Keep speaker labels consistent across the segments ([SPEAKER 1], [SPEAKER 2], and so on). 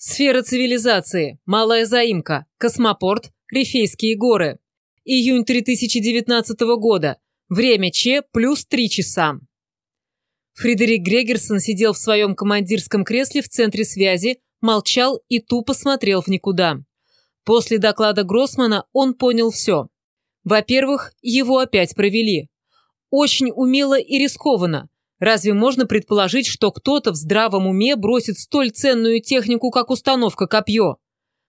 [SPEAKER 1] Сфера цивилизации. Малая заимка. Космопорт. Рифейские горы. Июнь 3019 года. Время Ч плюс 3 часа. Фредерик Грегерсон сидел в своем командирском кресле в центре связи, молчал и тупо смотрел в никуда. После доклада Гроссмана он понял все. Во-первых, его опять провели. Очень умело и рискованно. Разве можно предположить, что кто-то в здравом уме бросит столь ценную технику, как установка копье?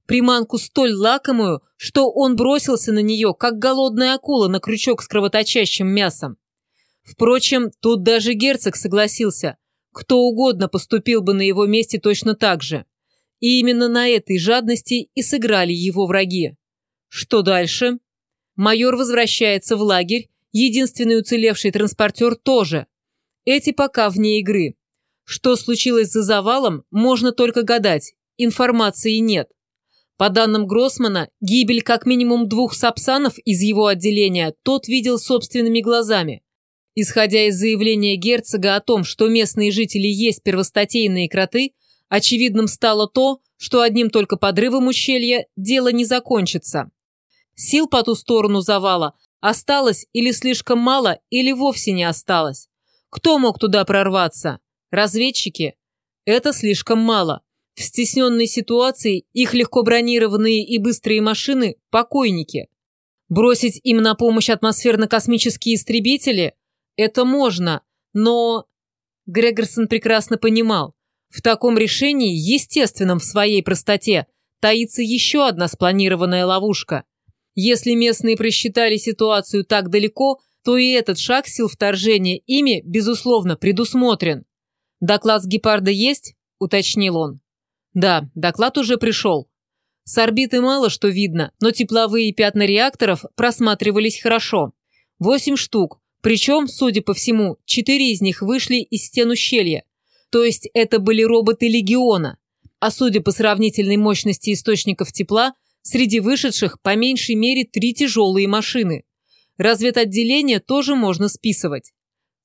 [SPEAKER 1] Приманку столь лакомую, что он бросился на нее, как голодная акула на крючок с кровоточащим мясом. Впрочем, тут даже герцог согласился. Кто угодно поступил бы на его месте точно так же. И именно на этой жадности и сыграли его враги. Что дальше? Майор возвращается в лагерь, единственный уцелевший транспортер тоже – эти пока вне игры. Что случилось за завалом, можно только гадать. Информации нет. По данным Гроссмана, гибель как минимум двух сапсанов из его отделения тот видел собственными глазами. Исходя из заявления герцога о том, что местные жители есть первостатейные кроты, очевидным стало то, что одним только подрывом ущелья дело не закончится. Сил по ту сторону завала осталось или слишком мало, или вовсе не осталось. Кто мог туда прорваться? Разведчики? Это слишком мало. В стесненной ситуации их легко бронированные и быстрые машины – покойники. Бросить им на помощь атмосферно-космические истребители – это можно, но… Грегорсон прекрасно понимал, в таком решении, естественном в своей простоте, таится еще одна спланированная ловушка. Если местные просчитали ситуацию так далеко, то и этот шаг сил вторжения ими, безусловно, предусмотрен. «Доклад с гепарда есть?» – уточнил он. «Да, доклад уже пришел. С орбиты мало что видно, но тепловые пятна реакторов просматривались хорошо. Восемь штук, причем, судя по всему, четыре из них вышли из стен ущелья. То есть это были роботы Легиона. А судя по сравнительной мощности источников тепла, среди вышедших по меньшей мере три тяжелые машины. Разведотделение тоже можно списывать.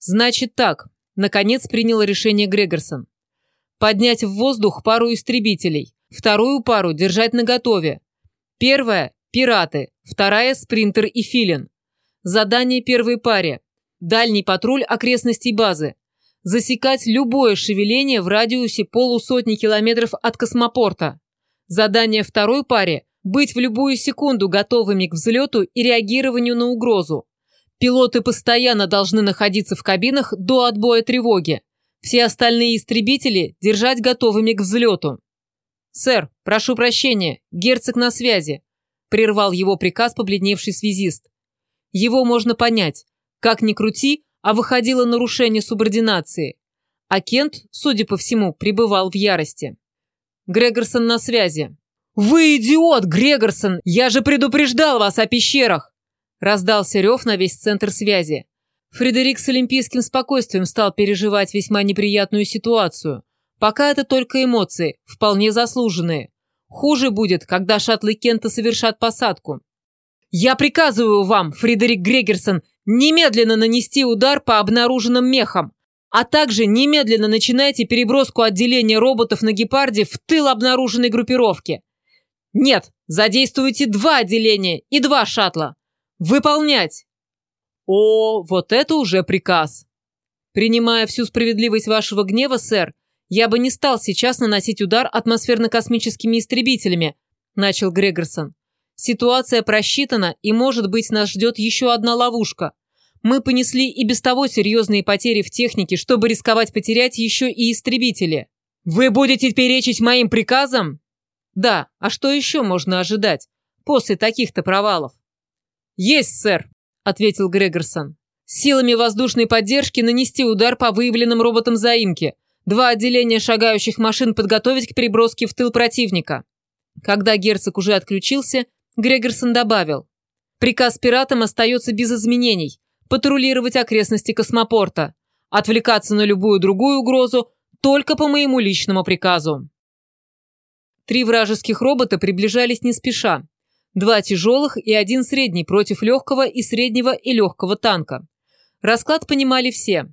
[SPEAKER 1] Значит так, наконец принял решение Грегорсон. Поднять в воздух пару истребителей, вторую пару держать наготове. Первая – пираты, вторая – спринтер и филин. Задание первой паре – дальний патруль окрестностей базы. Засекать любое шевеление в радиусе полусотни километров от космопорта. Задание второй паре быть в любую секунду готовыми к взлету и реагированию на угрозу. Пилоты постоянно должны находиться в кабинах до отбоя тревоги. Все остальные истребители держать готовыми к взлету. «Сэр, прошу прощения, герцог на связи», – прервал его приказ побледневший связист. Его можно понять. Как ни крути, а выходило нарушение субординации. А Кент, судя по всему, пребывал в ярости. Грегорсон на связи. «Вы идиот, Грегорсон! Я же предупреждал вас о пещерах!» Раздался рев на весь центр связи. Фредерик с олимпийским спокойствием стал переживать весьма неприятную ситуацию. Пока это только эмоции, вполне заслуженные. Хуже будет, когда шаттлы Кента совершат посадку. «Я приказываю вам, Фредерик Грегерсон, немедленно нанести удар по обнаруженным мехам, а также немедленно начинайте переброску отделения роботов на Гепарде в тыл обнаруженной группировки. «Нет, задействуйте два отделения и два шаттла. Выполнять!» «О, вот это уже приказ!» «Принимая всю справедливость вашего гнева, сэр, я бы не стал сейчас наносить удар атмосферно-космическими истребителями», начал Грегорсон. «Ситуация просчитана, и, может быть, нас ждет еще одна ловушка. Мы понесли и без того серьезные потери в технике, чтобы рисковать потерять еще и истребители. Вы будете перечить моим приказам?» Да, а что еще можно ожидать после таких-то провалов? Есть, сэр, ответил Грегорсон. Силами воздушной поддержки нанести удар по выявленным роботам заимки. Два отделения шагающих машин подготовить к переброске в тыл противника. Когда герцог уже отключился, Грегорсон добавил. Приказ пиратам остается без изменений. Патрулировать окрестности космопорта. Отвлекаться на любую другую угрозу только по моему личному приказу. Три вражеских робота приближались не спеша. Два тяжелых и один средний против легкого и среднего и легкого танка. Расклад понимали все.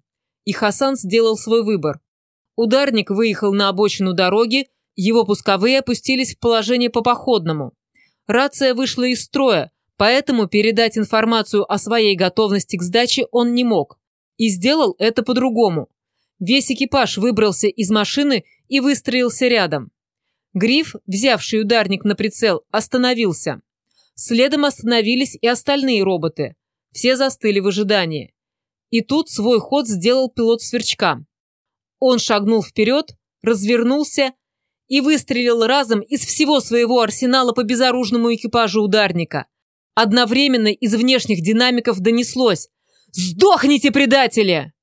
[SPEAKER 1] И Хасан сделал свой выбор. Ударник выехал на обочину дороги, Его пусковые опустились в положение по походному. Рация вышла из строя, поэтому передать информацию о своей готовности к сдаче он не мог. И сделал это по-другому. Весь экипаж выбрался из машины и выстроился рядом. Гриф, взявший ударник на прицел, остановился. Следом остановились и остальные роботы. Все застыли в ожидании. И тут свой ход сделал пилот сверчка. Он шагнул вперед, развернулся и выстрелил разом из всего своего арсенала по безоружному экипажу ударника. Одновременно из внешних динамиков донеслось «Сдохните, предатели!»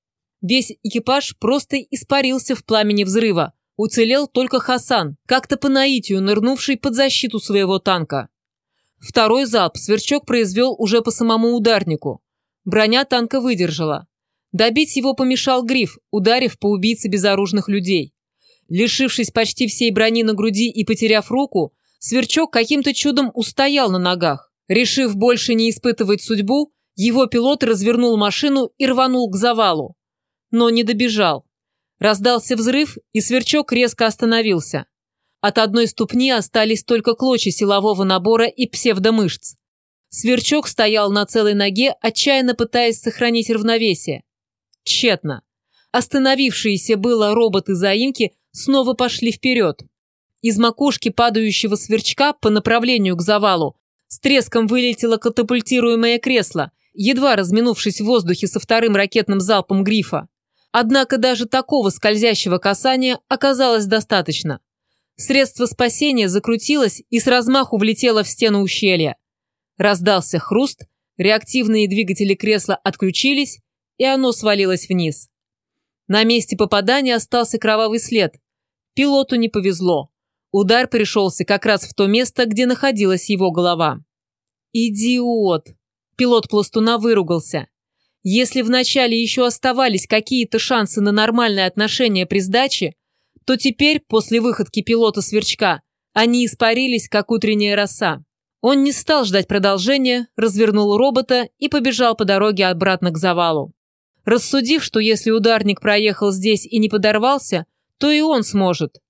[SPEAKER 1] Весь экипаж просто испарился в пламени взрыва. Уцелел только Хасан, как-то по наитию нырнувший под защиту своего танка. Второй залп сверчок произвел уже по самому ударнику. Броня танка выдержала. Добить его помешал гриф, ударив по убийце безоружных людей. Лишившись почти всей брони на груди и потеряв руку, сверчок каким-то чудом устоял на ногах. Решив больше не испытывать судьбу, его пилот развернул машину и рванул к завалу. Но не добежал. Раздался взрыв, и сверчок резко остановился. От одной ступни остались только клочья силового набора и псевдомышц. Сверчок стоял на целой ноге, отчаянно пытаясь сохранить равновесие. Тщетно. Остановившиеся было роботы-заимки снова пошли вперед. Из макушки падающего сверчка по направлению к завалу с треском вылетело катапультируемое кресло, едва разминувшись в воздухе со вторым ракетным залпом грифа. Однако даже такого скользящего касания оказалось достаточно. Средство спасения закрутилось и с размаху влетело в стену ущелья. Раздался хруст, реактивные двигатели кресла отключились, и оно свалилось вниз. На месте попадания остался кровавый след. Пилоту не повезло. Удар пришелся как раз в то место, где находилась его голова. «Идиот!» Пилот пластуна выругался. Если вначале еще оставались какие-то шансы на нормальное отношение при сдаче, то теперь, после выходки пилота-сверчка, они испарились, как утренняя роса. Он не стал ждать продолжения, развернул робота и побежал по дороге обратно к завалу. Рассудив, что если ударник проехал здесь и не подорвался, то и он сможет.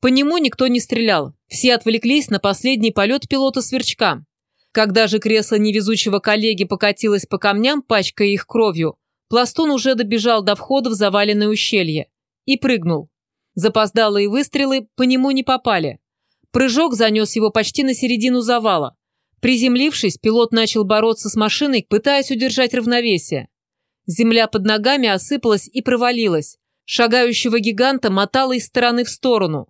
[SPEAKER 1] По нему никто не стрелял, все отвлеклись на последний полет пилота-сверчка. Когда же кресло невезучего коллеги покатилось по камням, пачкая их кровью, пластун уже добежал до входа в заваленное ущелье и прыгнул. Запоздалые выстрелы по нему не попали. Прыжок занес его почти на середину завала. Приземлившись, пилот начал бороться с машиной, пытаясь удержать равновесие. Земля под ногами осыпалась и провалилась. Шагающего гиганта мотало из стороны в сторону.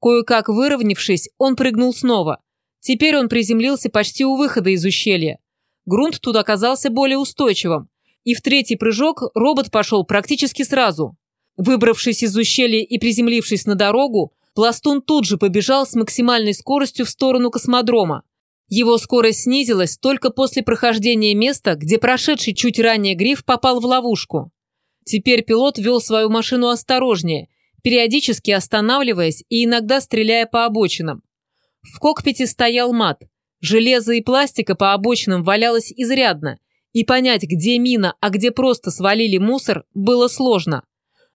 [SPEAKER 1] Кое-как выровнявшись, он прыгнул снова. Теперь он приземлился почти у выхода из ущелья. Грунт тут оказался более устойчивым. И в третий прыжок робот пошел практически сразу. Выбравшись из ущелья и приземлившись на дорогу, пластун тут же побежал с максимальной скоростью в сторону космодрома. Его скорость снизилась только после прохождения места, где прошедший чуть ранее гриф попал в ловушку. Теперь пилот вел свою машину осторожнее, периодически останавливаясь и иногда стреляя по обочинам. В кокпите стоял мат. Железа и пластика по обочинам валялось изрядно, и понять, где мина, а где просто свалили мусор, было сложно.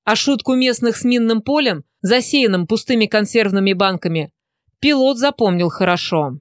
[SPEAKER 1] А шутку местных с минным полем, засеянным пустыми консервными банками, пилот запомнил хорошо.